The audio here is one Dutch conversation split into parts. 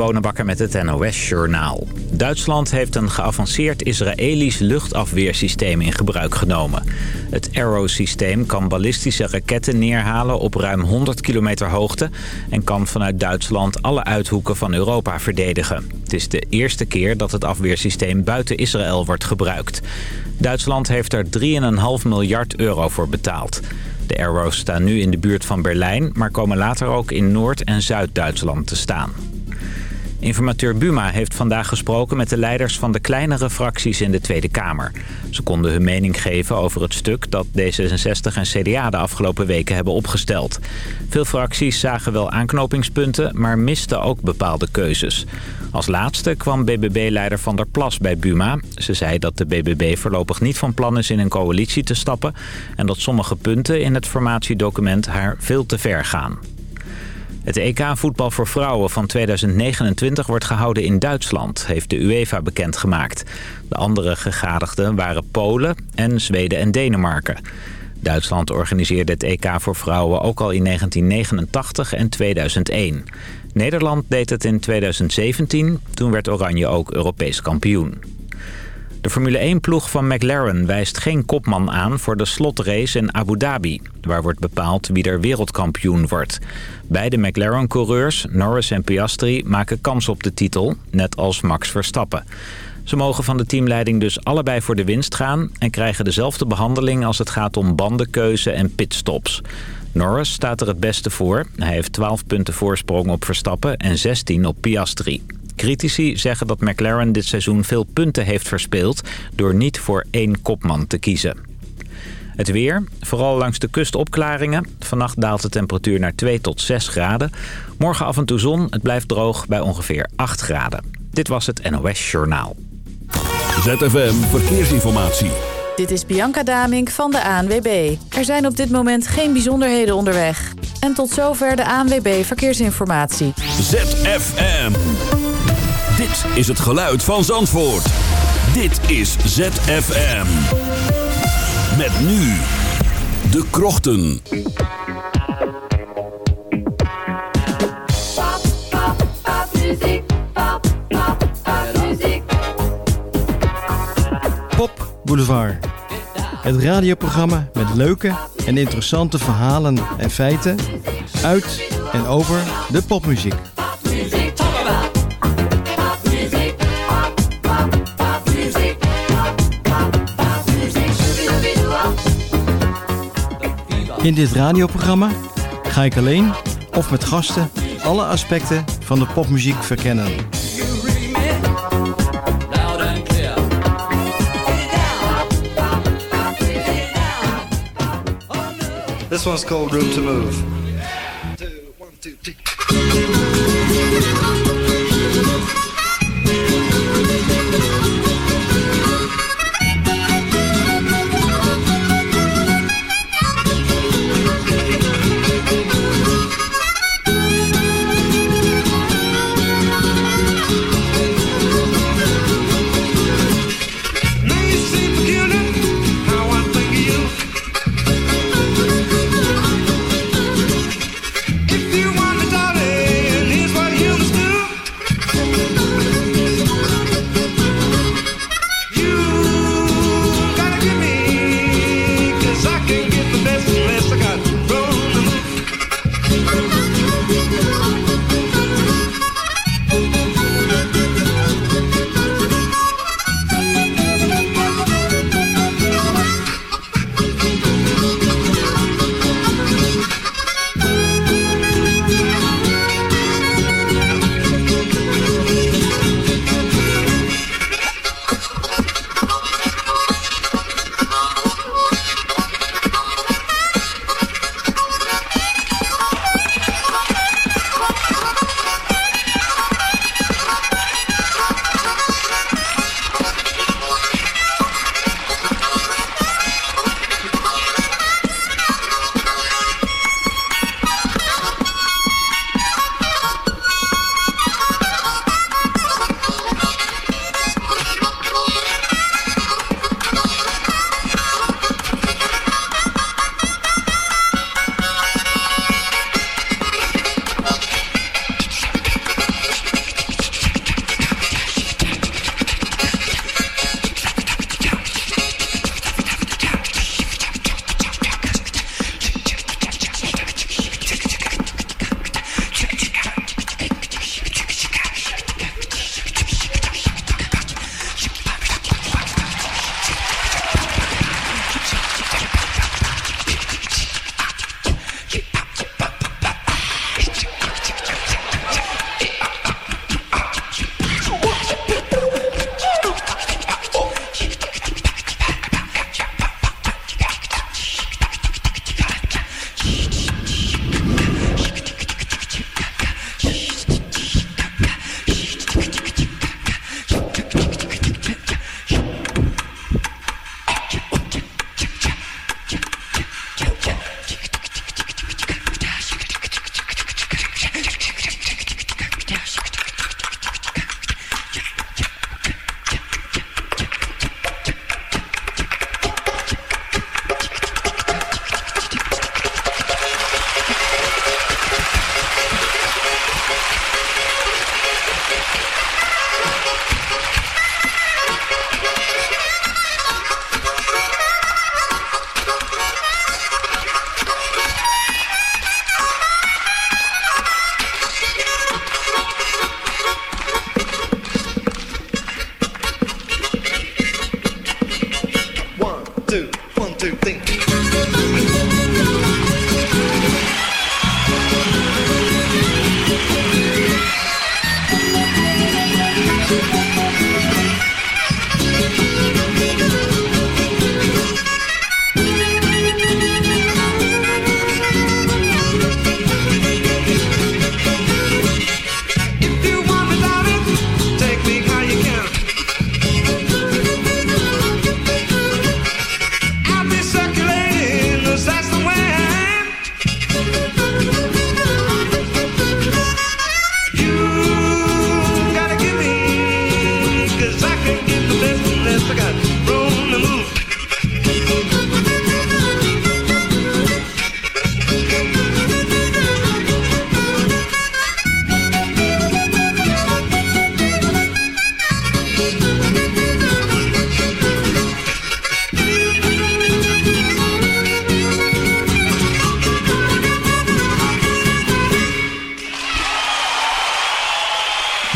Bonenbakker met het NOS Journaal. Duitsland heeft een geavanceerd Israëlisch luchtafweersysteem in gebruik genomen. Het Arrow-systeem kan ballistische raketten neerhalen op ruim 100 kilometer hoogte... en kan vanuit Duitsland alle uithoeken van Europa verdedigen. Het is de eerste keer dat het afweersysteem buiten Israël wordt gebruikt. Duitsland heeft er 3,5 miljard euro voor betaald. De Arrows staan nu in de buurt van Berlijn... maar komen later ook in Noord- en Zuid-Duitsland te staan. Informateur Buma heeft vandaag gesproken met de leiders van de kleinere fracties in de Tweede Kamer. Ze konden hun mening geven over het stuk dat D66 en CDA de afgelopen weken hebben opgesteld. Veel fracties zagen wel aanknopingspunten, maar misten ook bepaalde keuzes. Als laatste kwam BBB-leider Van der Plas bij Buma. Ze zei dat de BBB voorlopig niet van plan is in een coalitie te stappen... en dat sommige punten in het formatiedocument haar veel te ver gaan. Het EK-voetbal voor vrouwen van 2029 wordt gehouden in Duitsland, heeft de UEFA bekendgemaakt. De andere gegadigden waren Polen en Zweden en Denemarken. Duitsland organiseerde het EK voor vrouwen ook al in 1989 en 2001. Nederland deed het in 2017, toen werd Oranje ook Europees kampioen. De Formule 1-ploeg van McLaren wijst geen kopman aan voor de slotrace in Abu Dhabi... waar wordt bepaald wie er wereldkampioen wordt. Beide McLaren-coureurs, Norris en Piastri, maken kans op de titel, net als Max Verstappen. Ze mogen van de teamleiding dus allebei voor de winst gaan... en krijgen dezelfde behandeling als het gaat om bandenkeuze en pitstops. Norris staat er het beste voor. Hij heeft 12 punten voorsprong op Verstappen en 16 op Piastri. Critici zeggen dat McLaren dit seizoen veel punten heeft verspeeld... door niet voor één kopman te kiezen. Het weer, vooral langs de kust opklaringen. Vannacht daalt de temperatuur naar 2 tot 6 graden. Morgen af en toe zon, het blijft droog bij ongeveer 8 graden. Dit was het NOS Journaal. ZFM Verkeersinformatie. Dit is Bianca Damink van de ANWB. Er zijn op dit moment geen bijzonderheden onderweg. En tot zover de ANWB Verkeersinformatie. ZFM. Dit is het geluid van Zandvoort. Dit is ZFM. Met nu de krochten. Pop Boulevard. Het radioprogramma met leuke en interessante verhalen en feiten uit en over de popmuziek. In dit radioprogramma ga ik alleen of met gasten alle aspecten van de popmuziek verkennen. This one's called Room to Move. If you want me, darling,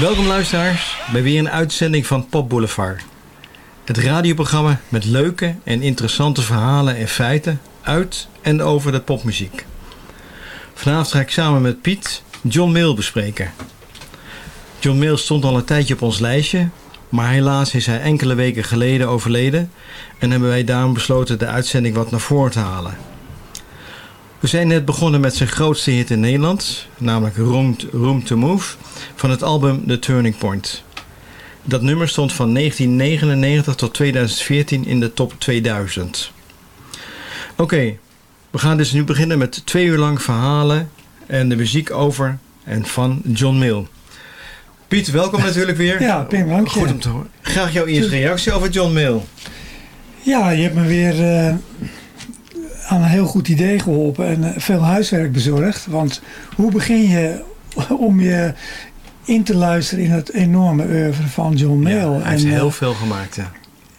Welkom luisteraars bij weer een uitzending van Pop Boulevard. Het radioprogramma met leuke en interessante verhalen en feiten uit en over de popmuziek. Vanavond ga ik samen met Piet John Mail bespreken. John Mail stond al een tijdje op ons lijstje, maar helaas is hij enkele weken geleden overleden en hebben wij daarom besloten de uitzending wat naar voren te halen. We zijn net begonnen met zijn grootste hit in Nederland, namelijk Room, Room to Move, van het album The Turning Point. Dat nummer stond van 1999 tot 2014 in de top 2000. Oké, we gaan dus nu beginnen met twee uur lang verhalen en de muziek over en van John Mill. Piet, welkom natuurlijk weer. Ja, Pim, dank je. Goed om te horen. Graag jouw eerste reactie over John Mill. Ja, je hebt me weer uh, aan een heel goed idee geholpen en uh, veel huiswerk bezorgd. Want hoe begin je om je in te luisteren in het enorme oeuvre van John? Ja, hij heeft en, heel uh, veel gemaakt, ja.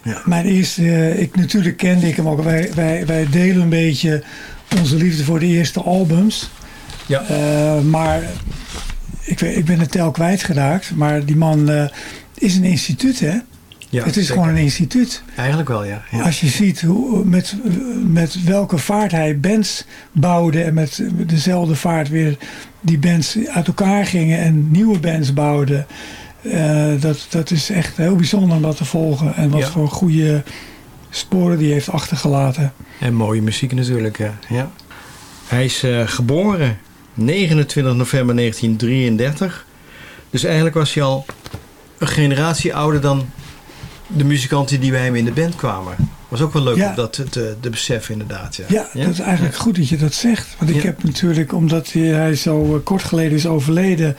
ja. Mijn eerste, ik natuurlijk kende ik hem ook. Wij, wij, wij delen een beetje onze liefde voor de eerste albums. Ja. maar ik, ik ben het tel kwijtgeraakt. Maar die man uh, is een instituut, hè? Ja, het is zeker. gewoon een instituut. Eigenlijk wel, ja. ja. Als je ziet hoe, met, met welke vaart hij bands bouwde... en met dezelfde vaart weer die bands uit elkaar gingen... en nieuwe bands bouwden... Uh, dat, dat is echt heel bijzonder om dat te volgen. En wat Ja. voor goede sporen die heeft achtergelaten. En mooie muziek natuurlijk, ja. ja. Hij is eh, geboren 29 november 1933. Dus eigenlijk was hij al een generatie ouder dan de muzikanten die bij hem in de band kwamen. Was ook wel leuk Ja. om dat te, te, beseffen inderdaad. Ja, Ja, dat is eigenlijk goed dat je dat zegt. Want ik heb natuurlijk, omdat hij, zo eh, kort geleden is overleden...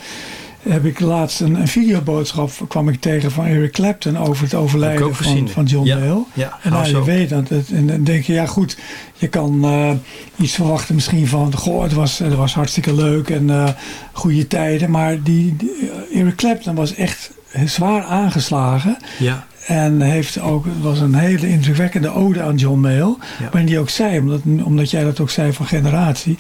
heb ik laatst een, een videoboodschap kwam ik tegen van Eric Clapton... over het overlijden van, van John Ja. Ja, En nou je weet dat. Het, en dan denk je, ja goed, je kan eh, iets verwachten misschien van... Goh, het was, het was hartstikke leuk en eh, goede tijden. Maar die, die, Eric Clapton was echt zwaar aangeslagen. Ja, En heeft ook, het was een hele indrukwekkende ode aan John Mayall. Ja. Waarin die ook zei, omdat, omdat jij dat ook zei van generatie...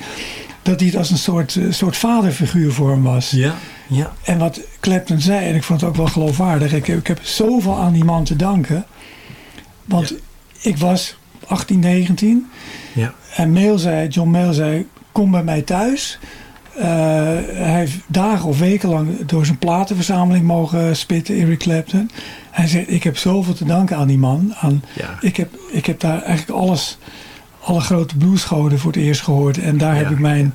dat hij het als een soort, eh, soort vaderfiguur voor hem was. ja, ja. En wat Clapton zei, en ik vond het ook wel geloofwaardig... ik, heb- ik heb zoveel aan die man te danken. Want Ja. ik was 18, 19... ja. En Mail zei, John Mail zei, kom bij mij thuis. Uh, hij heeft dagen of weken lang door zijn platenverzameling mogen spitten, Eric Clapton. Hij zegt, ik heb zoveel te danken aan die man. Aan, Ja. ik, heb, ik heb daar eigenlijk alles, alle grote bluesgoden voor het eerst gehoord. En daar Ja. heb ik mijn,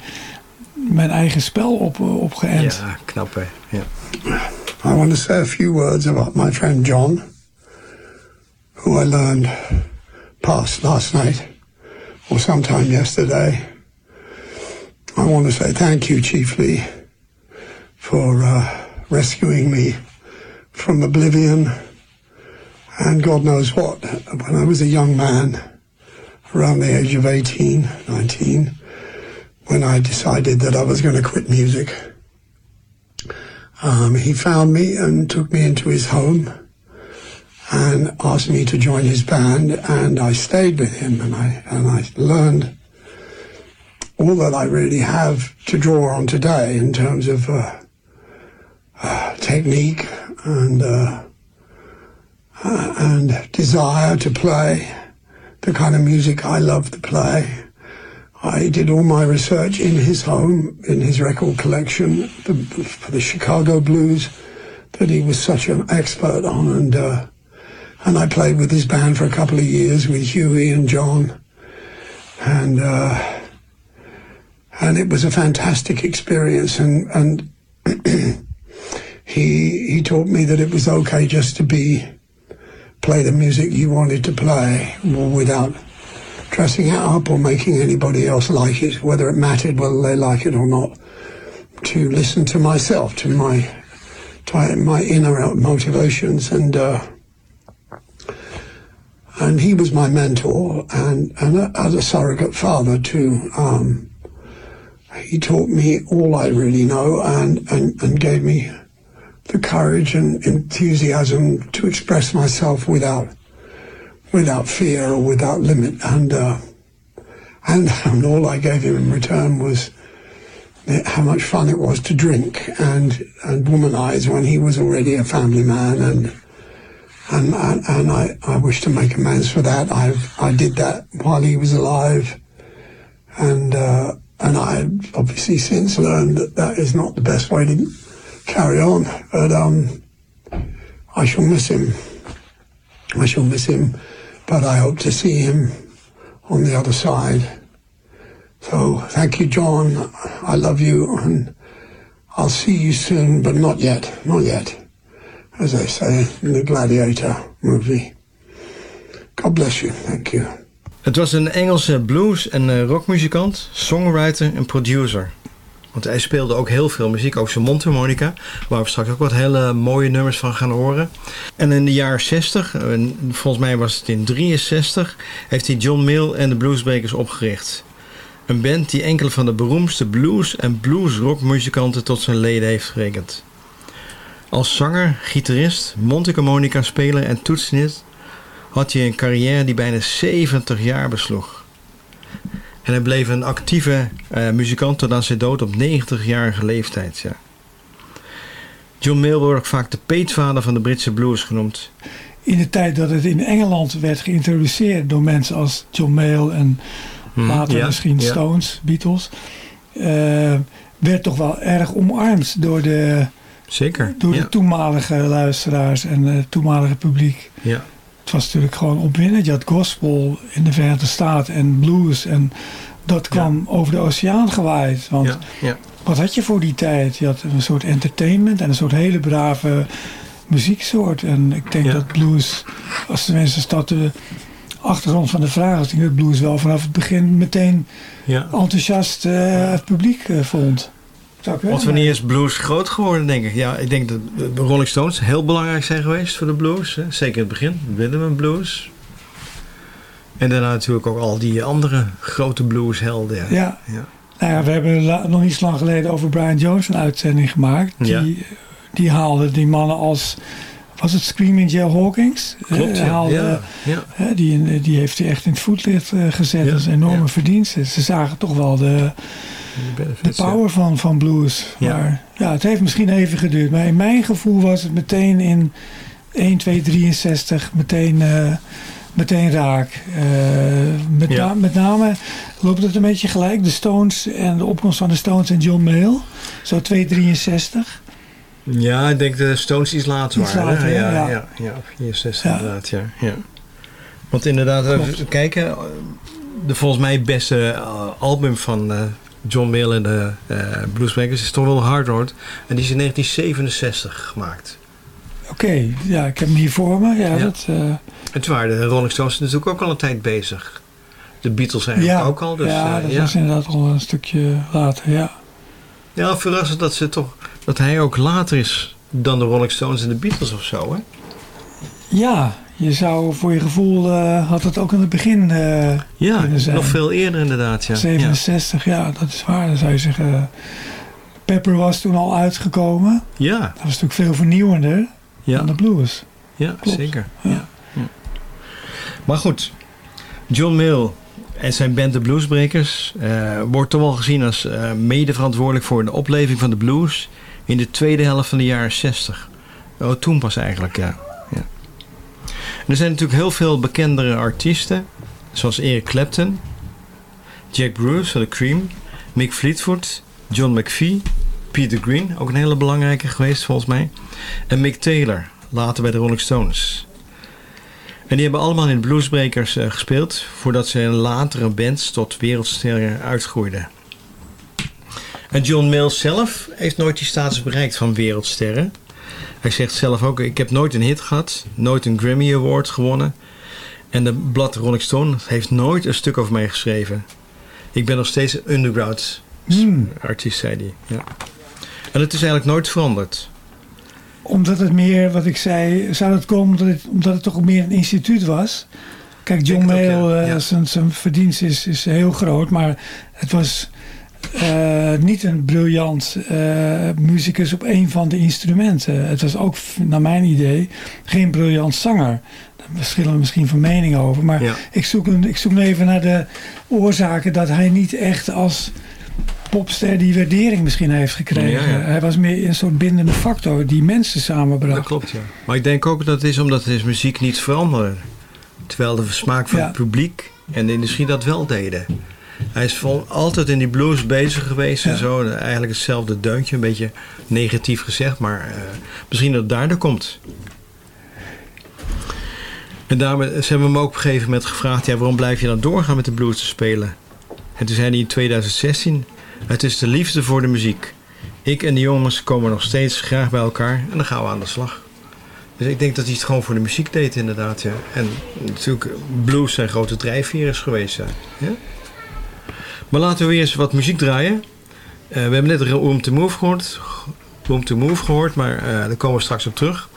mijn eigen spel op, op geënt. Ja, knap hè. Ja. I want to say a few words about my friend John, who I learned passed last night or sometime yesterday. I want to say thank you chiefly for uh, rescuing me from oblivion and God knows what. When I was a young man, around the age of 18, 19, when I decided that I was going to quit music. Um, he found me and took me into his home and asked me to join his band and I stayed with him and I and I learned all that I really have to draw on today in terms of uh, uh, technique and uh, and desire to play the kind of music I love to play. I did all my research in his home, in his record collection, the, for the Chicago blues, that he was such an expert on, and uh, and I played with his band for a couple of years with Huey and John, and uh, and it was a fantastic experience, and and he he taught me that it was okay just to be play the music you wanted to play without dressing it up or making anybody else like it, whether it mattered whether they like it or not. To listen to myself, to my to my inner motivations, and uh, and he was my mentor and and as a surrogate father too. Um, he taught me all I really know and, and, and gave me the courage and enthusiasm to express myself without without fear or without limit. And uh, and, and all I gave him in return was how much fun it was to drink and and womanize when he was already a family man and. And, and, and I, I wish to make amends for that. I I did that while he was alive, and uh, and I obviously since learned that that is not the best way to carry on. But um, I shall miss him. I shall miss him, but I hope to see him on the other side. So thank you, John. I love you, and I'll see you soon, but not yet, not yet, as they say in the Gladiator movie. God bless you. Thank you. Het was een Engelse blues- en uh, rockmuzikant, songwriter en producer. Want hij speelde ook heel veel muziek, ook zijn mondharmonica, waar we straks ook wat hele mooie nummers van gaan horen. En in de jaren 60, volgens mij was het in 63, heeft hij John Mill en de Bluesbreakers opgericht. Een band die enkele van de beroemdste blues- en blues-rockmuzikanten tot zijn leden heeft gerekend. Als zanger, gitarist, mondharmonica-speler en toetsenist had hij een carrière die bijna 70 jaar besloeg. En hij bleef een actieve uh, muzikant tot aan zijn dood op 90-jarige leeftijd. Ja. John Mill wordt ook vaak de peetvader van de Britse blues genoemd. In de tijd dat het in Engeland werd geïntroduceerd door mensen als John Mayall en hmm, later ja, misschien ja. Stones, Beatles, uh, werd toch wel erg omarmd door de, Zeker, door de toenmalige luisteraars en het toenmalige publiek. Ja. Het was natuurlijk gewoon opwindend. Je had gospel in de Verenigde Staten en blues. En dat kwam ja. over de oceaan gewaaid. Want ja, ja. wat had je voor die tijd? Je had een soort entertainment en een soort hele brave muzieksoort. En ik denk dat blues, als de mensen dat de achtergrond van de vraag ik denk dat blues wel vanaf het begin meteen enthousiast uh, het publiek uh, vond. Want wanneer is blues groot geworden, denk ik? Ja, ik denk dat de Rolling Stones heel belangrijk zijn geweest voor de blues. Hè? Zeker in het begin, Willem Blues. En daarna natuurlijk ook al die andere grote blueshelden. Ja. Ja. ja. Nou ja, we hebben nog niet zo lang geleden over Brian Jones een uitzending gemaakt. Die, ja. die haalde die mannen als... Was het Screaming Jay Hawkins? Klopt, ja. Haalde. Die, die heeft hij echt in het voetlicht gezet. Dat is een enorme verdienste. Ze zagen toch wel de de power van, van blues. Ja. Maar ja, het heeft misschien even geduurd. Maar in mijn gevoel was het meteen in 1, 2, 63 meteen, uh, meteen raak. Uh, met, Ja. na, met name loopt het een beetje gelijk. De Stones en de opkomst van de Stones en John Mayall. Zo 2, 63. Ja, ik denk de Stones iets later Iets waren. later, ja, ja. ja, ja, 64 Ja. inderdaad. Ja, ja. Want inderdaad, even kijken. De volgens mij beste eh, album van eh, John Mill en de eh Bluesbreakers is toch wel Hard Road. En die is in 1967 gemaakt. Oké, ja, ik heb hem hier voor me. Ja, Ja. Dat, eh, En toen waren de Rolling Stones natuurlijk ook al een tijd bezig. De Beatles eigenlijk ja, ook al. Dus, ja, eh, dat ja. was inderdaad al een stukje later, ja. ja, verrassend dat, ze toch, dat hij ook later is dan de Rolling Stones en de Beatles of zo. Hè? Ja, je zou voor je gevoel eh, had het ook aan het begin eh, Ja, zijn. nog veel eerder inderdaad. Ja. 67, ja. dat is waar. Dan zou je zeggen, Pepper was toen al uitgekomen. Ja, Dat was natuurlijk veel vernieuwender ja, dan de blues. ja, Klopt. zeker. Ja. Maar goed, John Mill en zijn band de Bluesbreakers eh, wordt toch wel gezien als mede verantwoordelijk voor de opleving van de blues in de tweede helft van de jaren 60. Oh, toen pas eigenlijk, ja. Er zijn natuurlijk heel veel bekendere artiesten, zoals Eric Clapton, Jack Bruce van de Cream, Mick Fleetwood, John McVie, Peter Green, ook een hele belangrijke geweest volgens mij. En Mick Taylor, later bij de Rolling Stones. En die hebben allemaal in Bluesbreakers uh, gespeeld... voordat ze in latere bands tot wereldsterren uitgroeiden. En John Mills zelf heeft nooit die status bereikt van wereldsterren. Hij zegt zelf ook, ik heb nooit een hit gehad, nooit een Grammy Award gewonnen. En de blad Rolling Stone heeft nooit een stuk over mij geschreven. Ik ben nog steeds een underground hmm. artiest, zei hij. Ja. En het is eigenlijk nooit veranderd. Omdat het meer, wat ik zei, zou het komen omdat het, omdat het toch meer een instituut was? Kijk, John Mayall, uh, zijn, zijn verdienst is, is heel groot, maar het was uh, niet een briljant uh, muzikus op een van de instrumenten. Het was ook, naar mijn idee, geen briljant zanger. Daar verschillen we misschien van mening over. Maar ik, zoek een, ik zoek even naar de oorzaken dat hij niet echt als popster die waardering misschien heeft gekregen. Hij was meer een soort bindende factor die mensen samenbracht. Dat klopt, ja. Maar ik denk ook dat het is omdat his muziek niet veranderde. Terwijl de smaak van het publiek en de industrie dat wel deden. Hij is vol, altijd in die blues bezig geweest en zo. Eigenlijk hetzelfde deuntje, een beetje negatief gezegd, maar uh, misschien dat het daardoor komt. En daarmee, ze hebben hem ook op een gegeven moment gevraagd: ja, waarom blijf je dan doorgaan met de blues te spelen? En toen zei hij in 2016: Het is de liefde voor de muziek. Ik en de jongens komen nog steeds graag bij elkaar en dan gaan we aan de slag. Dus ik denk dat hij het gewoon voor de muziek deed, inderdaad. Ja. En natuurlijk, blues zijn grote drijfveer is geweest. Ja. Maar laten we eens wat muziek draaien. Uh, we hebben net Room to Move gehoord. Room to Move gehoord, maar uh, daar komen we straks op terug.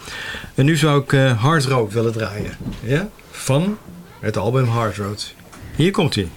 En nu zou ik uh, Hard Road willen draaien. Ja? Van het album Hard Road. Hier komt hij.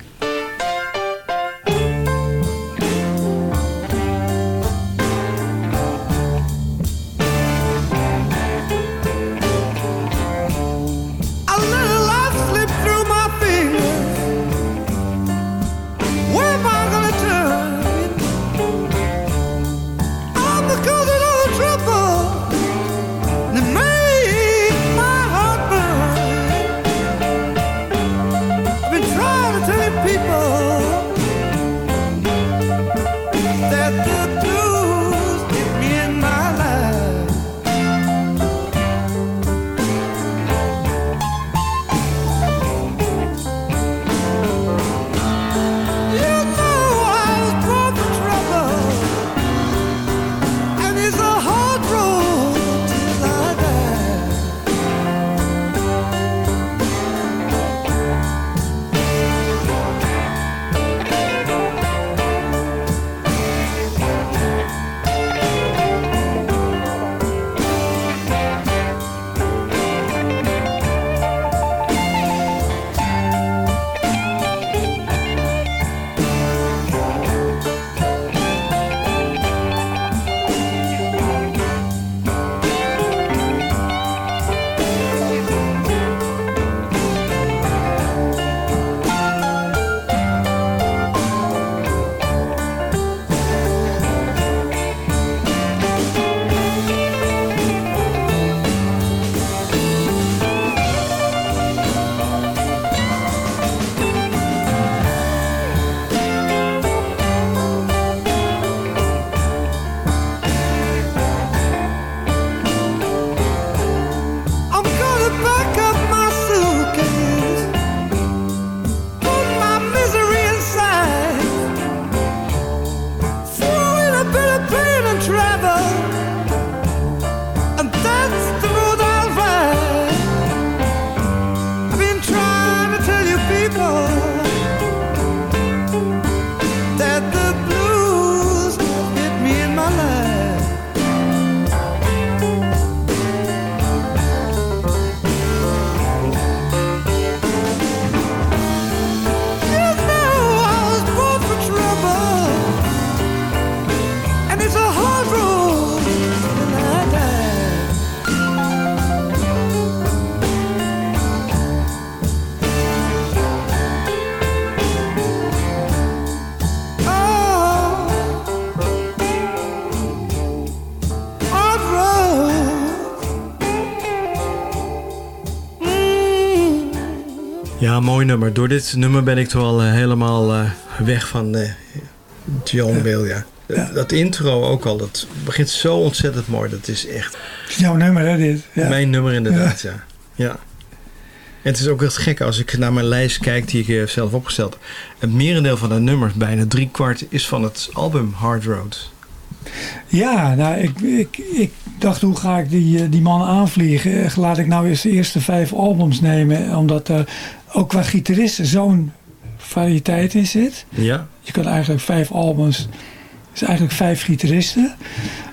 Mooi nummer. Door dit nummer ben ik toch al uh, helemaal uh, weg van uh, John Bill, ja. Ja. Dat intro ook al, dat begint zo ontzettend mooi. Dat is echt Het is jouw nummer, hè, dit? Ja. mijn nummer inderdaad, ja. ja. En het is ook echt gek als ik naar mijn lijst kijk die ik eh, zelf opgesteld heb. Het merendeel van de nummers, bijna drie kwart, is van het album Hard Road. Ja, nou, ik, ik, ik dacht, hoe ga ik die, eh, die man aanvliegen? Eh, Laat ik nou eens de eerste vijf albums nemen. Omdat er ook qua gitaristen zo'n variëteit in zit. Ja? Je kan eigenlijk vijf albums, is eigenlijk vijf gitaristen.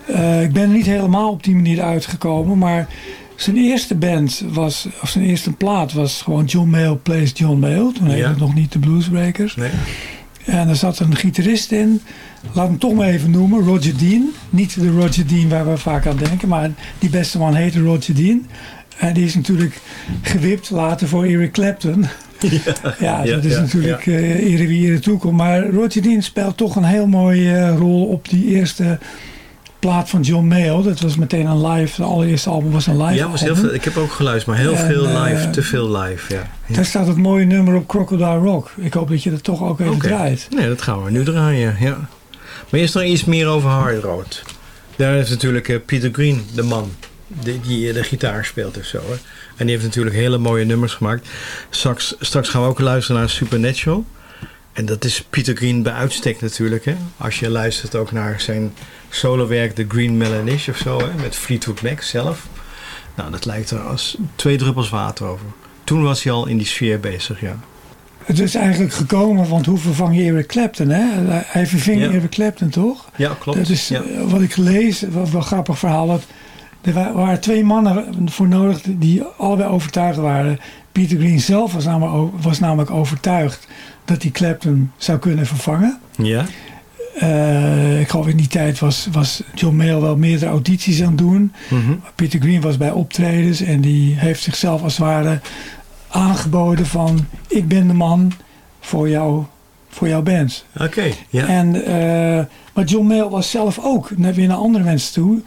Eh, ik ben er niet helemaal op die manier uitgekomen, maar zijn eerste band was, of zijn eerste plaat was gewoon John Mayall Plays John Mayall. Toen heette Ja. het nog niet de Bluesbreakers. Nee? En er zat een gitarist in, laat hem toch maar even noemen, Roger Dean. Niet de Roger Dean waar we vaak aan denken, maar die beste man heette Roger Dean. En die is natuurlijk gewipt later voor Eric Clapton. Ja, Ja, dat is ja, natuurlijk eh ere wie ere toekomt. Maar Roger Dean speelt toch een heel mooie eh, rol op die eerste plaat van John Mayall. Dat was meteen een live, de allereerste album was een live Ja, was heel album. veel, ik heb ook geluisterd, maar heel En, veel live, eh, te veel live. Ja. Daar staat het mooie nummer op Crocodile Rock. Ik hoop dat je dat toch ook even draait. Nee, dat gaan we nu draaien, ja. Maar eerst nog iets meer over Hard Road. Daar heeft natuurlijk Peter Green, de man, die, die eh, de gitaar speelt of zo. Hè. En die heeft natuurlijk hele mooie nummers gemaakt. Straks, straks gaan we ook luisteren naar Supernatural. En dat is Peter Green bij uitstek natuurlijk. Hè. Als je luistert ook naar zijn solowerk The Green Melanish of zo. Hè, met Fleetwood Mac zelf. Nou, dat lijkt er als twee druppels water over. Toen was hij al in die sfeer bezig, ja. Het is eigenlijk gekomen, want hoe vervang je Eric Clapton? Hè? Hij verving Ja. Eric Clapton, toch? Ja, klopt. Dat is ja. eh, wat ik gelezen, wat wel een grappig verhaal. Dat er wa- waren twee mannen voor nodig die allebei overtuigd waren. Peter Green zelf was namelijk, was namelijk overtuigd dat hij Clapton zou kunnen vervangen. ja? Eh, ik geloof in die tijd was, was John Mayall wel meerdere audities aan het doen. Mhm. Peter Green was bij optredens en die heeft zichzelf als het ware aangeboden van ik ben de man voor, jou, voor jouw band. Oké, ja. En, eh, maar John Mayall was zelf ook, naar weer naar andere mensen toe,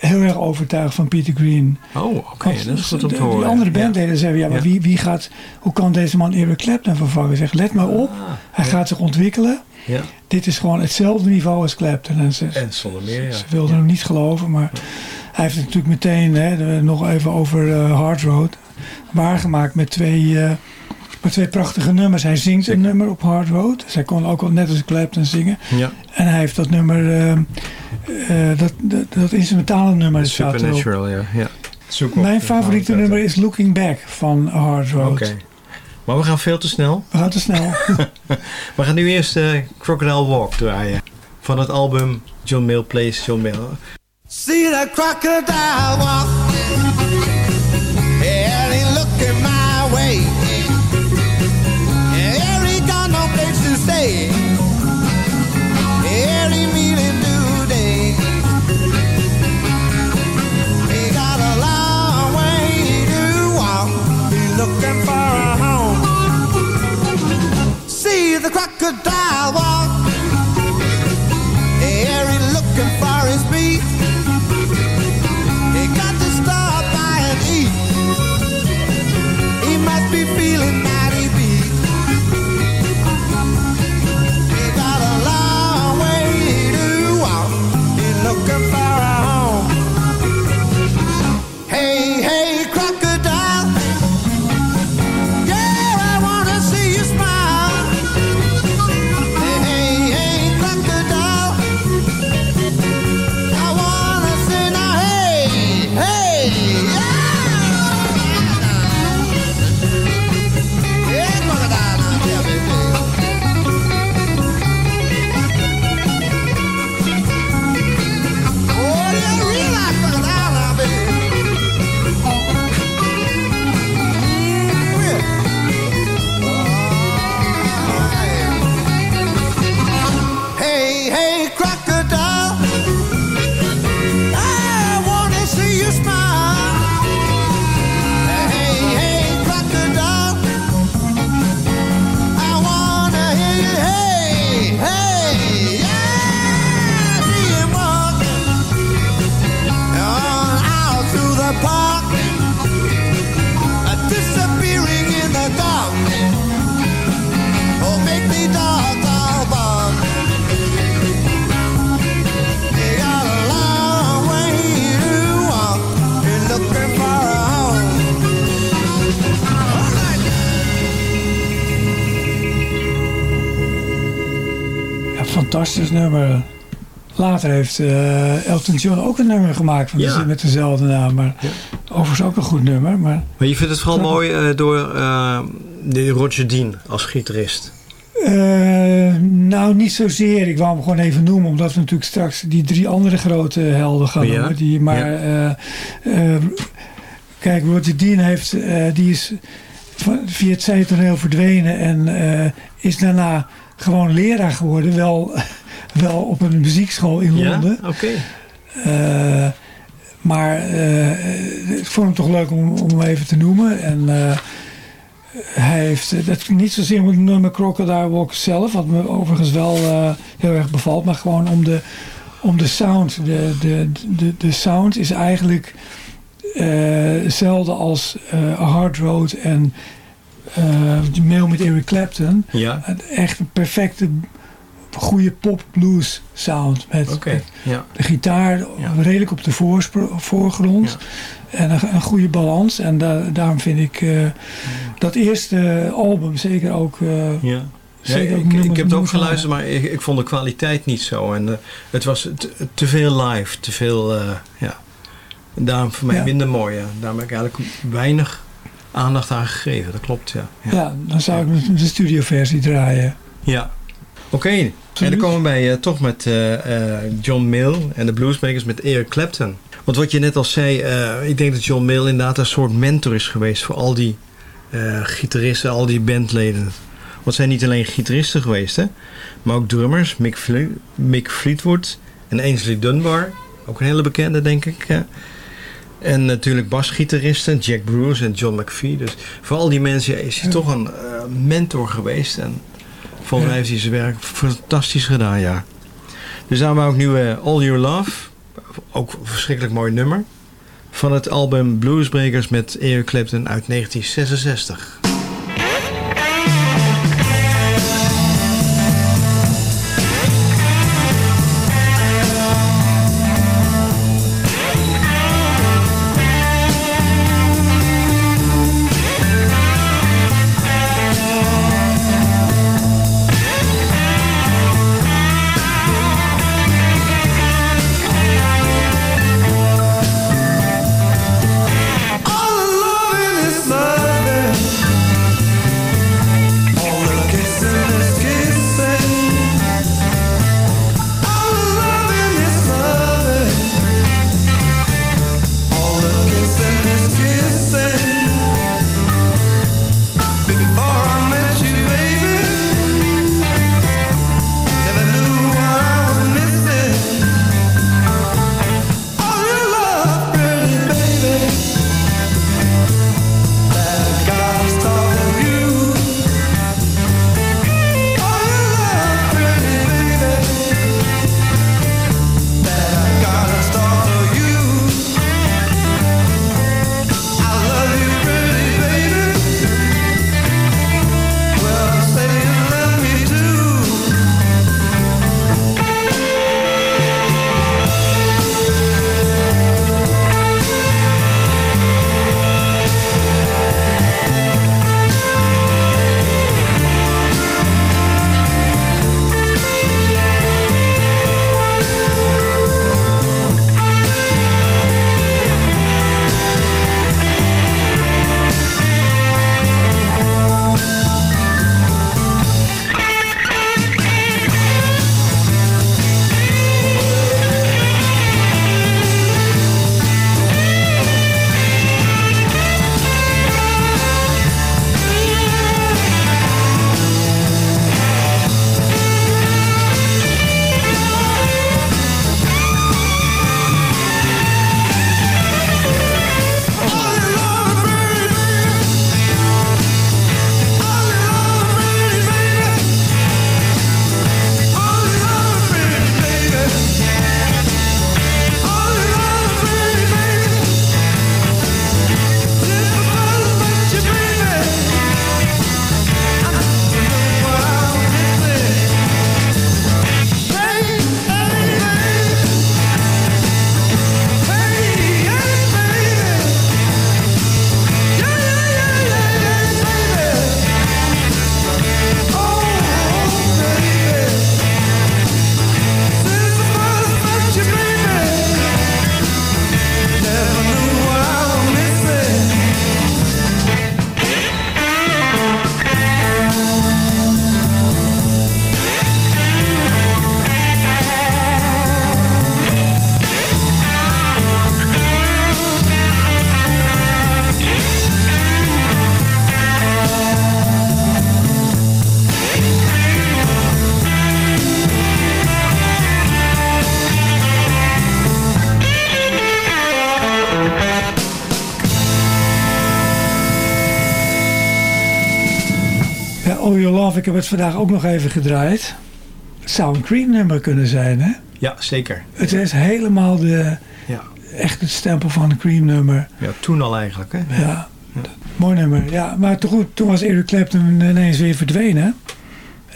heel erg overtuigd van Peter Green. Oh, oké, dat is goed om De- te horen. Die andere bandleden zeggen, ja, maar Ja. Wie, wie gaat, hoe kan deze man Eric Clapton vervangen? Zeg, let maar op, Ah, hij gaat zich ontwikkelen. ja. Dit is gewoon hetzelfde niveau als Clapton. En ze, En zonder meer, ja. ze wilden hem niet geloven, maar hij heeft het natuurlijk meteen, hè, nog even over eh, Hard Road, waargemaakt met twee, met twee prachtige nummers. Hij zingt Zeker. een nummer op Hard Road. Dus hij kon ook al net als Clapton zingen. Ja, En hij heeft dat nummer, eh, eh, dat, dat, dat instrumentale nummer staat erop. Supernatural, ja. ja. Zoek op. Mijn favoriete nummer is Looking Back van Hard Road. Oké. Maar we gaan veel te snel. We gaan te snel. We gaan nu eerst eh, Crocodile Walk draaien. Van het album John Mayall Plays John Mayall. See the crocodile walk, crocodile nummer. Later heeft uh, Elton John ook een nummer gemaakt van Ja. met dezelfde naam. Maar overigens ook een goed nummer. Maar Maar je vindt het vooral mooi eh, door eh, de Roger Dean als gitarist. Eh, nou, niet zozeer. Ik wou hem gewoon even noemen, omdat we natuurlijk straks die drie andere grote helden gaan Ja. noemen. Die, maar Ja. eh, eh, kijk, Roger Dean heeft, eh, die is via het zijtoneel verdwenen en eh, is daarna gewoon leraar geworden. Wel, wel op een muziekschool in Londen. Ja? Oké. Eh, maar eh, ik vond hem toch leuk om, om hem even te noemen. En eh, hij heeft, dat niet zozeer om het nummer Crocodile Walk zelf, wat me overigens wel heel erg bevalt, maar gewoon om de, om de sound. De, de, de, de sound is eigenlijk eh, hetzelfde als A Hard Road en de mail met Eric Clapton. Ja. Echt een perfecte, goede pop blues sound. Met, Ja. de gitaar redelijk op de voorgrond. En een, een goede balans. En da- daarom vind ik eh, dat eerste album zeker ook... eh, zeker ook ik, heb het ook geluisterd, maar ik, ik vond de kwaliteit niet zo. En eh, het was te, veel live, te veel, ja. En daarom voor mij minder mooi. Ja. Daarom heb ik eigenlijk weinig aandacht aan gegeven. Dat klopt, ja. ja. dan zou ik de studioversie draaien. Ja. Oké, en dan komen we bij, eh, toch met eh, eh, John Mill en de Bluesmakers met Eric Clapton. Want wat je net al zei, ik denk dat John Mill inderdaad een soort mentor is geweest voor al die gitaristen, al die bandleden. Want zijn niet alleen gitaristen geweest, hè, maar ook drummers, Mick, Fle- Mick Fleetwood en Ainsley Dunbar. Ook een hele bekende, denk ik. En natuurlijk basgitaristen, Jack Bruce en John McVie. Dus voor al die mensen is hij toch een mentor geweest. En volgens mij heeft zijn werk fantastisch gedaan, ja. Dus daar wou ik nu eh, All Your Love. Ook een verschrikkelijk mooi nummer. Van het album Bluesbreakers met Eric Clapton uit 1966. Het vandaag ook nog even gedraaid. Het zou een Cream nummer kunnen zijn, hè? Ja, zeker. Het is helemaal de, Ja. echt het stempel van een Cream nummer. ja, toen al eigenlijk, hè? Ja, mooi nummer. Ja, maar toch goed, toen was Eric Clapton ineens weer verdwenen.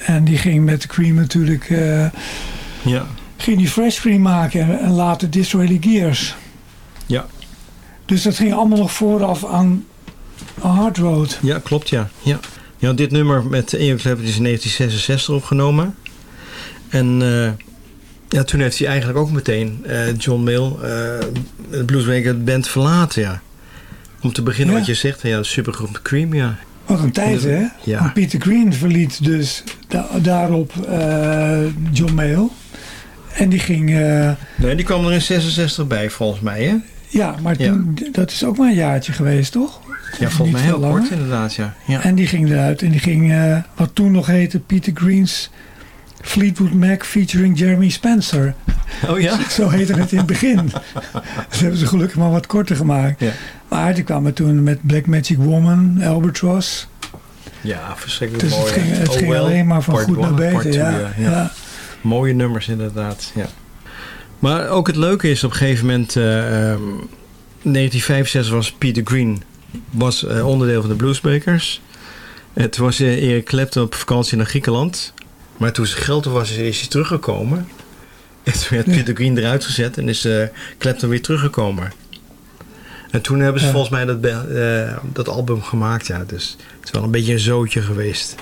En die ging met de Cream natuurlijk... eh, Ja. ging die Fresh Cream maken en, en later Disraeli Gears. Ja. Dus dat ging allemaal nog vooraf aan Hard Road. Ja, klopt, ja. ja. Ja, dit nummer met Clapton is in 1966 opgenomen. En eh, ja, toen heeft hij eigenlijk ook meteen eh, John Mill, eh de Bluesmaker Band verlaten, ja. Om te beginnen Ja. wat je zegt, ja, supergroep Cream, ja. Wat een tijd, hè? Ja. Want Peter Green verliet dus da- daarop eh, John Mayall. En die ging... eh, Nee, die kwam er in 66 bij, volgens mij, hè? ja, maar Ja. toen, dat is ook maar een jaartje geweest, toch? Ja, volgens mij heel kort, inderdaad, ja. ja. En die ging eruit. En die ging, eh, wat toen nog heette, Peter Green's Fleetwood Mac featuring Jeremy Spencer. Oh ja? Zo heette het in het begin. dat hebben ze gelukkig maar wat korter gemaakt. Ja. Maar die kwamen toen met Black Magic Woman, Albatross. Ja, verschrikkelijk Dus het mooi. ging, het Oh ging well, alleen maar van goed naar one, beter. two, Ja, ja. ja. Mooie nummers inderdaad, ja. Maar ook het leuke is op een gegeven moment... ehm, 1965 was Peter Green was, eh, onderdeel van de Bluesbreakers. En toen was eh, Eric Clapton op vakantie naar Griekenland. Maar toen zijn geld was, is hij teruggekomen. En toen werd Ja. Peter Green eruit gezet en is eh, Clapton weer teruggekomen. En toen hebben ze Ja. volgens mij dat, eh, dat album gemaakt. Ja. Dus het is wel een beetje een zootje geweest.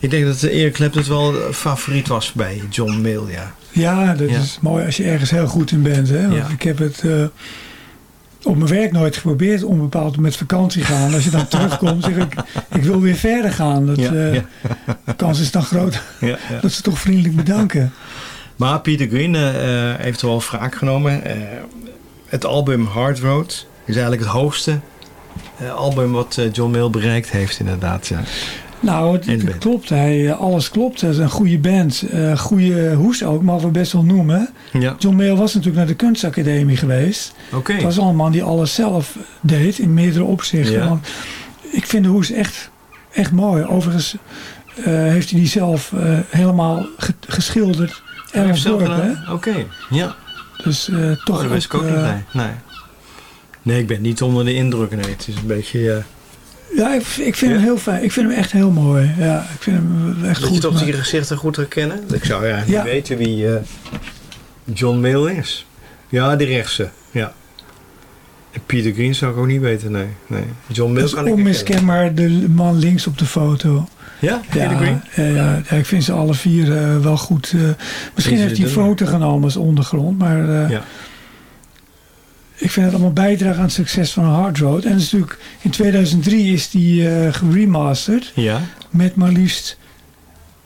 Ik denk dat Eric Clapton het wel favoriet was bij John Mill, ja. Ja, dat Ja. is mooi als je ergens heel goed in bent. Hè? Want Ja. ik heb het eh, op mijn werk nooit geprobeerd onbepaald met vakantie gaan. Als je dan terugkomt, zeg ik, ik wil weer verder gaan. Dat, Ja, eh, ja. De kans is dan groot dat ze toch vriendelijk bedanken. Maar Peter Green eh, heeft wel wraak genomen. Het album Hard Road is eigenlijk het hoogste album wat John Mill bereikt heeft inderdaad. Ja. Nou, het, klopt. Hij, eh, alles klopt. Het is een goede band. eh goede hoes ook, mag we best wel noemen. Ja, John Mayall was natuurlijk naar de kunstacademie geweest. oké. Het was al een man die alles zelf deed in meerdere opzichten. Ja. Want ik vind de hoes echt, echt mooi. Overigens eh, heeft hij die zelf helemaal ge- geschilderd en Hij heeft zelf? Oké, ja. Dus toch Oh, dat wist ik ook niet. Nee. nee. Nee, ik ben niet onder de indruk. Nee, het is een beetje... eh, Ja, ik, ik vind Ja? hem heel fijn. Ik vind hem echt heel mooi. Ja, ik vind hem echt dat goed. je toch maar- die gezichten goed herkennen? Ik zou ja niet Ja. weten wie eh, John Mill is. Ja, die rechtse. Ja. En Peter Green zou ik ook niet weten, nee. nee. John Mill kan ik herkennen. onmiskenbaar de man links op de foto. Ja, Peter Ja, Green? ja, ja, ja, ik vind ze alle vier eh, wel goed. eh, misschien Is heeft hij een foto genomen als ondergrond, maar eh, Ja. Ik vind het allemaal bijdragen aan het succes van Hard Road. En natuurlijk, in 2003 is die eh geremasterd Ja. met maar liefst,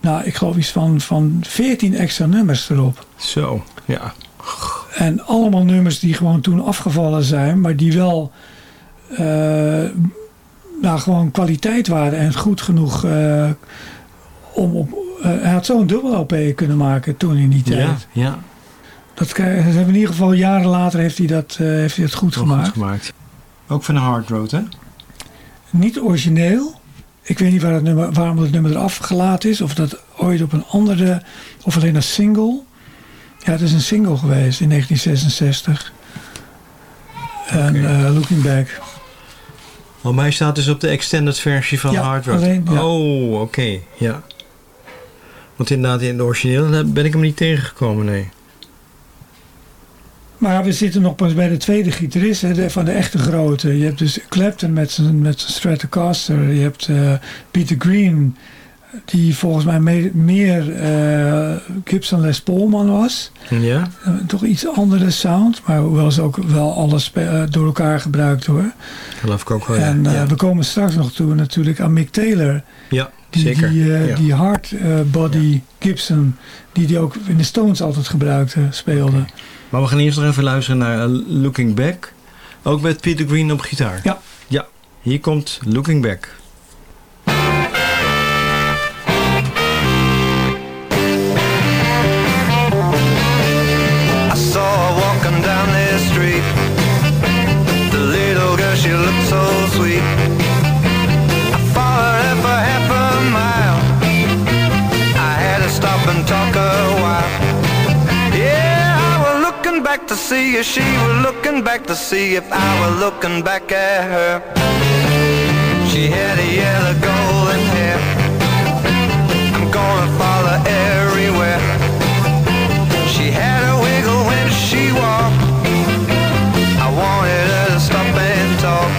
nou ik geloof iets van, van 14 extra nummers erop. Zo, ja. En allemaal nummers die gewoon toen afgevallen zijn, maar die wel eh, nou, gewoon kwaliteit waren en goed genoeg eh, om op. hij had zo'n dubbel LP kunnen maken toen in die tijd. Ja, ja. Dat, in ieder geval jaren later heeft hij dat, eh, heeft hij dat goed gemaakt. Goed gemaakt. Ook van de Hard Road, hè? Niet origineel. Ik weet niet waar het nummer, waarom het nummer eraf gelaten is. Of dat ooit op een andere, of alleen als single. Ja, het is een single geweest in 1966. En eh, Looking Back. Want mij staat dus op de extended versie van Ja, Hard Road. alleen, ja. Oh, oké, ja. Want inderdaad, in de origineel ben ik hem niet tegengekomen, nee. Maar we zitten nog pas bij de tweede gitarist, van de echte grote. Je hebt dus Clapton met zijn, met zijn Stratocaster. Je hebt eh, Peter Green, die volgens mij me- meer eh, Gibson Les Paulman was. Ja? Eh, toch iets andere sound, maar hoewel ze ook wel alles door elkaar gebruikt hoor. Geloof ik ook wel, ja. en ja. we komen straks nog toe natuurlijk aan Mick Taylor. Ja, Die, zeker. Die, ja. die hard body Gibson, die die ook in de Stones altijd gebruikte, speelde. Maar we gaan eerst nog even luisteren naar eh, Looking Back. Ook met Peter Green op gitaar. Ja. Ja, hier komt Looking Back. I saw her walking down this street. The little girl, she looked so sweet. To see if she were looking back to see if I were looking back at her. She had a yellow golden hair. I'm gonna follow everywhere. She had a wiggle when she walked. I wanted her to stop and talk.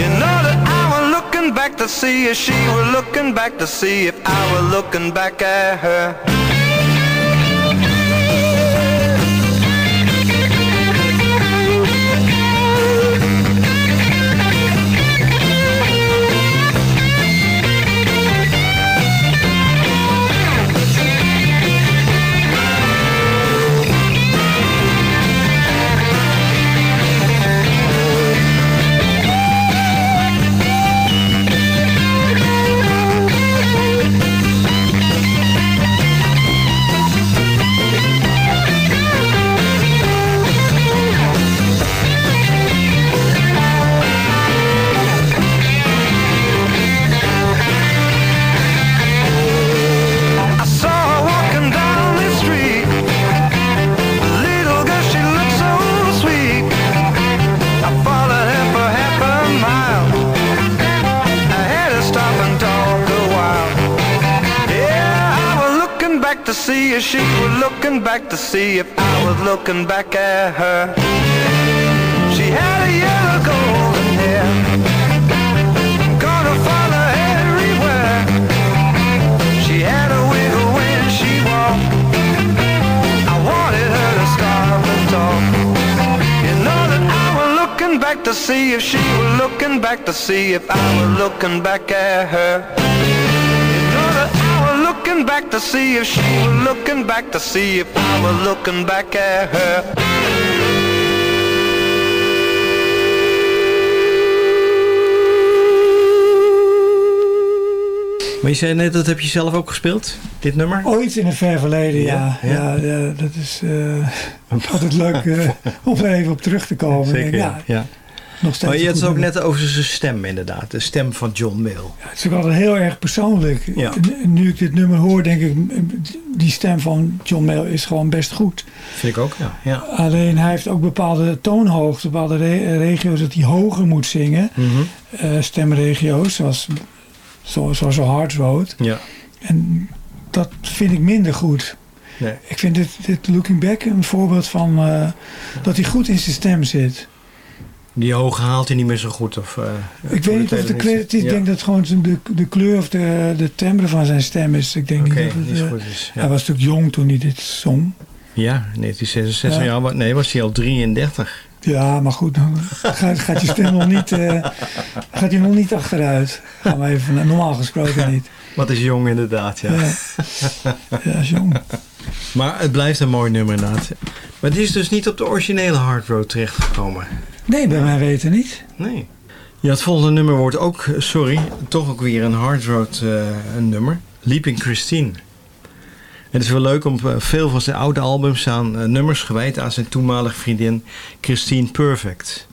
You know that I was looking back to see if she were looking back to see if I were looking back at her. Back to see if I was looking back at her. She had a yellow golden hair. Gonna follow everywhere. She had a wiggle when she walked. I wanted her to stop and talk. You know that I was looking back to see if she was looking back to see if I was looking back at her. Looking back to see if she was looking back to see if I was looking back at her. Maar je zei net, dat heb je zelf ook gespeeld, dit nummer? Ooit in het ver verleden, ja. Ja, Ja, ja. ja, dat is eh, altijd leuk eh, om er even op terug te komen. Zeker, ja, ja. Nog steeds Maar je had het ook net over zijn stem inderdaad. De stem van John Mill. Het is ook altijd heel erg persoonlijk. Ja. Nu ik dit nummer hoor, denk ik, die stem van John Mayle is gewoon best goed. Vind ik ook, ja. ja. Alleen hij heeft ook bepaalde toonhoogte, bepaalde re- regio's dat hij hoger moet zingen. Mhm. eh, stemregio's, zoals, zo- zoals zo Hard Road. ja. En dat vind ik minder goed. Nee. Ik vind dit, dit Looking Back een voorbeeld van eh, dat hij goed in zijn stem zit. Die hoge haalt hij niet meer zo goed. Of, eh, Ik weet niet of de kleur, ik Ja. denk dat het gewoon de, de kleur of de, de timbre van zijn stem is. Ik denk niet dat het, niet zo eh, goed is. Hij Ja, was natuurlijk jong toen hij dit zong. ja 1966. Ja. Ja. nee, was hij al 33. Ja, maar goed, dan gaat, gaat je stem nog niet, eh, gaat hij nog niet achteruit. Gaan we even, normaal gesproken niet. Wat is jong inderdaad, ja. Ja, ja is jong. Maar het blijft een mooi nummer inderdaad. Maar die is dus niet op de originele Hard Road terechtgekomen. Nee, bij mij weten niet. Nee. Ja, het volgende nummer wordt ook, eh, sorry, toch ook weer een Hard Road eh, nummer. Leaping Christine. Het is wel leuk om eh, veel van zijn oude albums eh, nummers gewijd aan zijn toenmalige vriendin Christine Perfect.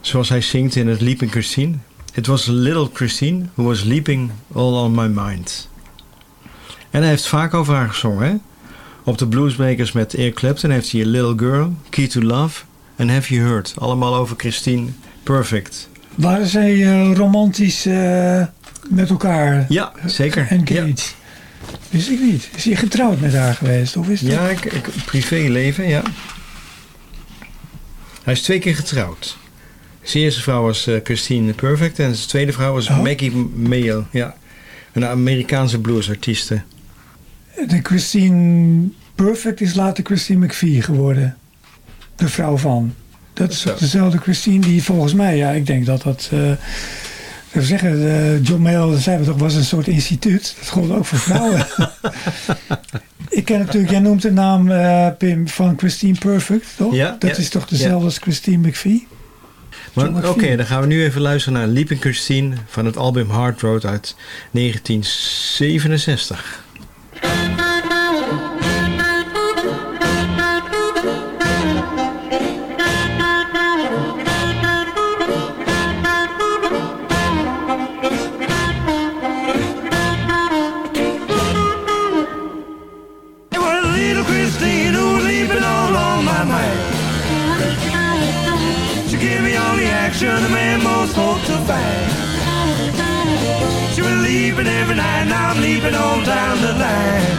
Zoals hij zingt in het Leaping Christine. It was little Christine who was leaping all on my mind. En hij heeft vaak over haar gezongen. Hè? Op de Bluesbreakers met Eric Clapton heeft hij Little Girl, Key to Love en Have You Heard. Allemaal over Christine Perfect. Waren zij eh, romantisch eh, met elkaar Ja, zeker. engaged? Wist ik niet. Is hij getrouwd met haar geweest? Of is Ja, dat... ja ik, ik, privéleven, ja. Hij is twee keer getrouwd. Zijn eerste vrouw was eh, Christine Perfect en zijn tweede vrouw was Oh. Maggie Mayo. Ja. Een Amerikaanse bluesartieste. De Christine Perfect is later Christine McVie geworden. De vrouw van. Dat is Zo. dezelfde Christine die volgens mij, ja, ik denk dat dat... eh Even zeggen, John Mayle, dat zeiden we toch, was een soort instituut. Dat gold ook voor vrouwen. ik ken natuurlijk, jij noemt de naam eh, Pim van Christine Perfect, toch? Ja, dat ja, is toch dezelfde als Christine McVie? Oké, dan gaan we nu even luisteren naar Leaping Christine van het album Hard Road uit 1967. Was leaving every night, now I'm leaping on down the line.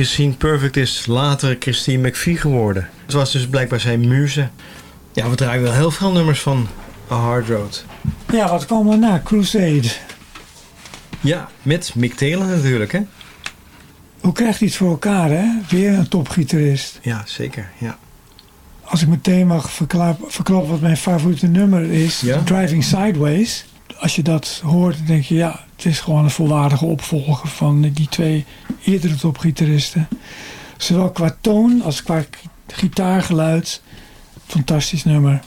Christine Perfect is later Christine McVie geworden. Het was dus blijkbaar zijn muze. Ja, we draaien wel heel veel nummers van A Hard Road. Ja, wat kwam er na? Crusade. Ja, met Mick Taylor natuurlijk, hè? Hoe krijgt hij het voor elkaar, hè? Weer een topgitarist. Ja, zeker, ja. Als ik meteen mag verklap- verklappen wat mijn favoriete nummer is, Ja? Driving Sideways. Als je dat hoort, dan denk je, ja, het is gewoon een volwaardige opvolger van die twee eerdere topgitaristen. Zowel qua toon als qua gi- gitaargeluid. Fantastisch nummer.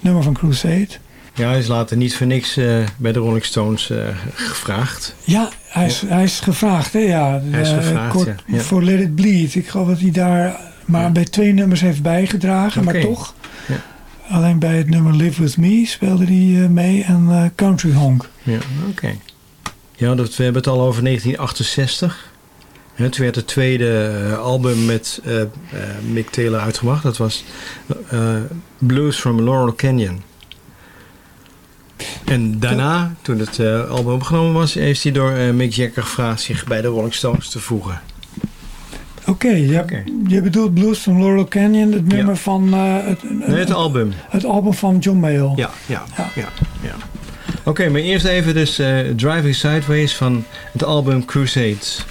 Nummer van Crusade. Ja, hij is later niet voor niks eh, bij de Rolling Stones eh, gevraagd. Ja, hij is, hij is gevraagd, hè? Ja, Hij is Eh, gevraagd, kort ja. Ja. Voor Let It Bleed. Ik geloof dat hij daar maar bij twee nummers heeft bijgedragen, maar toch. Alleen bij het nummer Live With Me speelde hij eh, mee en eh, Country Honk. Ja, oké. Ja, dat, we hebben het al over 1968. Hè, toen werd het tweede eh, album met Mick Taylor uitgebracht. Dat was Blues from Laurel Canyon. En daarna, toen het album opgenomen was, heeft hij door Mick Jagger gevraagd zich bij de Rolling Stones te voegen. Oké, je, bedoelt Blues from Laurel Canyon, het nummer Ja. van eh, het, Nee, het album. het album van John Mayall. Ja, ja, Ja. ja. ja, Oké, maar eerst even dus eh, Driving Sideways van het album Crusades.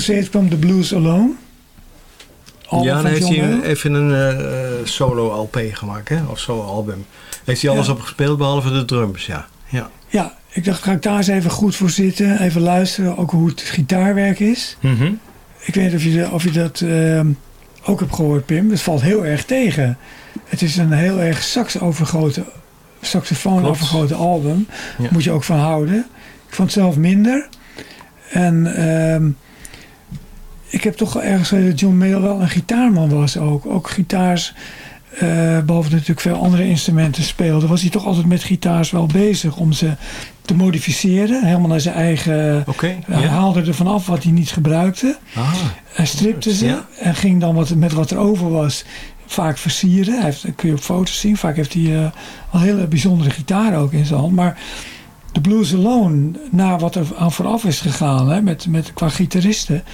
Crusade kwam The Blues Alone. Album ja, dan heeft John hij even een eh, solo LP gemaakt, hè? of solo-album. Heeft hij alles Ja. op gespeeld behalve de drums, ja. ja. Ja, ik dacht, ga ik daar eens even goed voor zitten. Even luisteren, ook hoe het gitaarwerk is. Mhm. Ik weet niet of je, of je dat ehm, ook hebt gehoord, Pim. Het valt heel erg tegen. Het is een heel erg sax overgrote, saxofoon overgrote album. Ja. Moet je ook van houden. Ik vond het zelf minder. En ehm, ik heb toch wel ergens dat John Mayall wel een gitaarman was ook. Ook gitaars, eh, behalve hij natuurlijk veel andere instrumenten speelde, was hij toch altijd met gitaars wel bezig om ze te modificeren. Helemaal naar zijn eigen... Oké, Hij ja. haalde er vanaf wat hij niet gebruikte. Ah, Hij stripte ze en ging dan wat, met wat er over was vaak versieren. Hij heeft, dat kun je op foto's zien. Vaak heeft hij eh, al hele bijzondere gitaar ook in zijn hand. Maar de Blues Alone, na wat er aan vooraf is gegaan hè, met, met, qua gitaristen,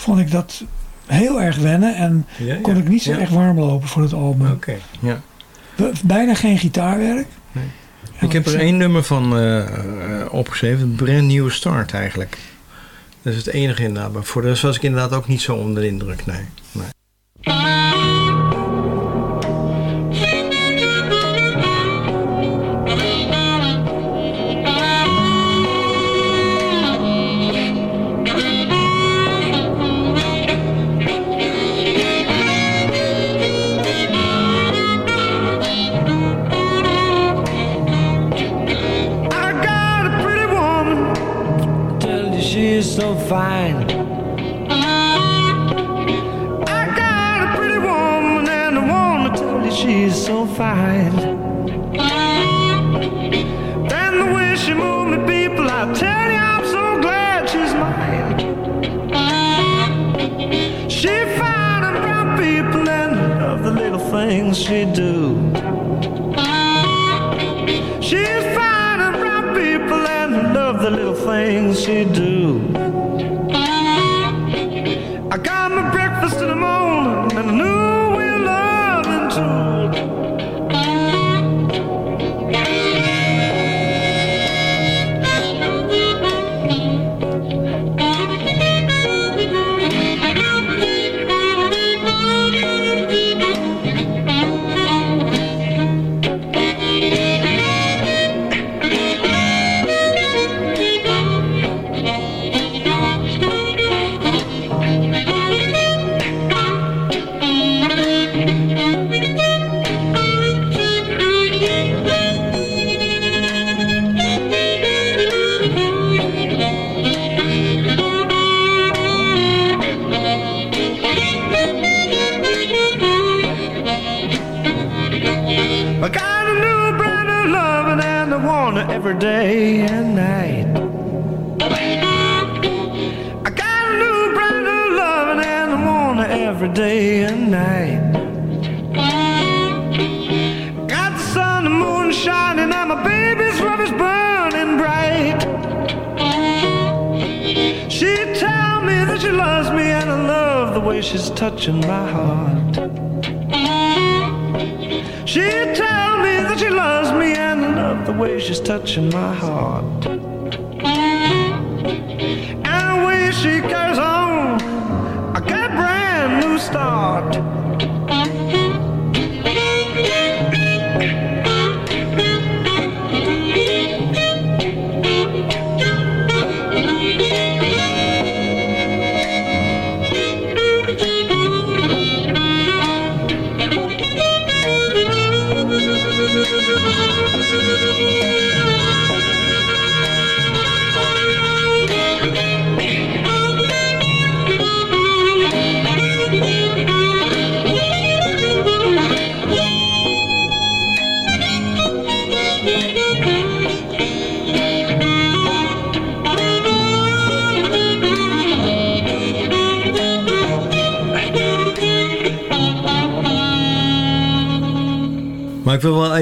vond ik dat heel erg wennen. En ja, kon ja. ik niet zo Ja. echt warm lopen voor het album. Oké, ja. We- Bijna geen gitaarwerk. Nee. Ik heb er wat- één nummer van eh, eh, opgeschreven. Brand New Start eigenlijk. Dat is het enige inderdaad. Maar voor de rest was ik inderdaad ook niet zo onder de indruk. Nee. nee. fine.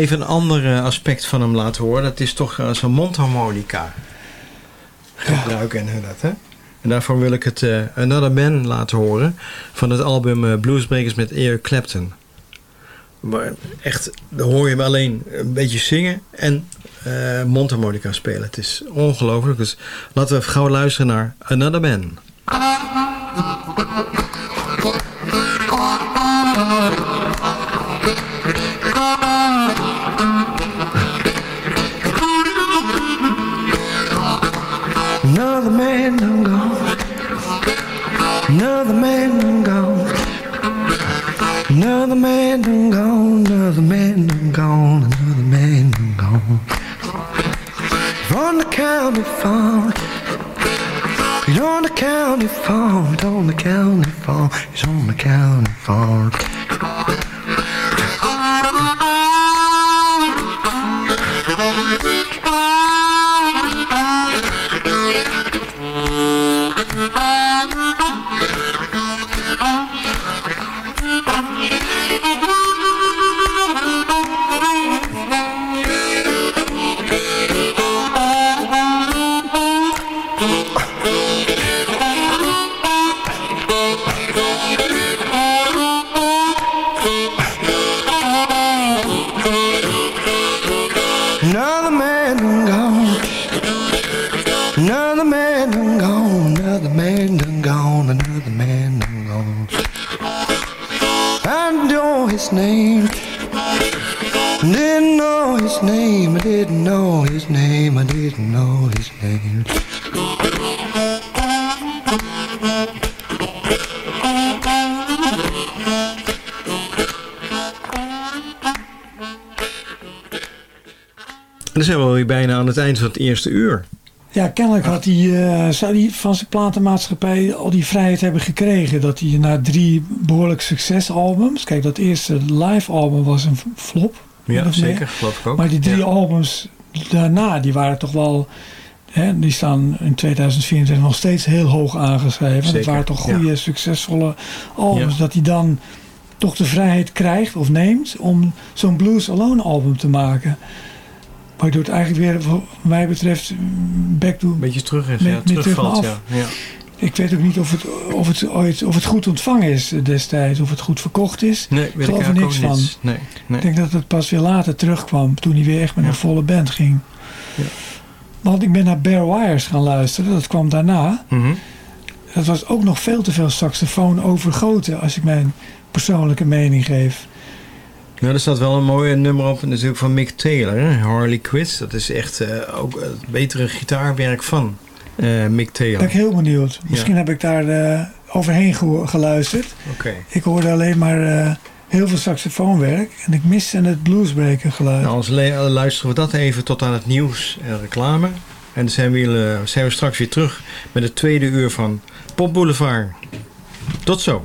Even een ander eh, aspect van hem laten horen. Dat is toch eh, zo'n mondharmonica gebruiken en dat. Hè? En daarvoor wil ik het eh, Another Man laten horen. Van het album eh, Bluesbreakers met Eric Clapton. Maar echt, dan hoor je hem alleen een beetje zingen en mondharmonica spelen. Het is ongelooflijk. Dus laten we even gauw luisteren naar Another Man. Another man gone. Another man done gone. Another man done gone. Another man done gone. On the county farm. He's on the county farm. He's on the county farm. He's on the county farm. Another man done gone. Another man done gone. Another man done gone. I know his name. Didn't know his name. I didn't know his name. I didn't know his name. Dan zijn we alweer bijna aan het eind van het eerste uur. Ja, kennelijk had hij, eh, zou hij van zijn platenmaatschappij al die vrijheid hebben gekregen. Dat hij na drie behoorlijk succesalbums... Kijk, dat eerste live album was een flop. Ja, zeker. Geloof ik ook. Maar die drie Ja. albums daarna, die waren toch wel... Hè, die staan in 2024 nog steeds heel hoog aangeschreven. Zeker, waren toch ja. goede, succesvolle albums. Ja. Dat hij dan toch de vrijheid krijgt of neemt om zo'n Blues Alone album te maken. Waardoor het eigenlijk weer, wat mij betreft, back to... Een beetje terug is, Met- ja, terug terugvalt. Ja. Ja. Ik weet ook niet of het, of het, ooit, of het goed ontvangen is destijds. Of het goed verkocht is. Nee, Ik weet ik geloof er niks van. Nee, nee. Ik denk dat het pas weer later terugkwam. Toen hij weer echt met Ja. een volle band ging. Ja. Want ik ben naar Bare Wires gaan luisteren. Dat kwam daarna. Mhm. Dat was ook nog veel te veel saxofoon overgoten. Als ik mijn persoonlijke mening geef. Nou, er staat wel een mooi nummer op, natuurlijk van Mick Taylor, hè? Harley Quinn. Dat is echt eh, ook het betere gitaarwerk van eh, Mick Taylor. Ben ik heel benieuwd. Misschien heb ik daar eh, overheen geluisterd. Oké. Ik hoorde alleen maar heel veel saxofoonwerk. En ik miste het bluesbreaker geluid. Nou, als luisteren we dat even tot aan het nieuws en reclame. En dan zijn we, zijn we straks weer terug met het tweede uur van Pop Boulevard. Tot zo.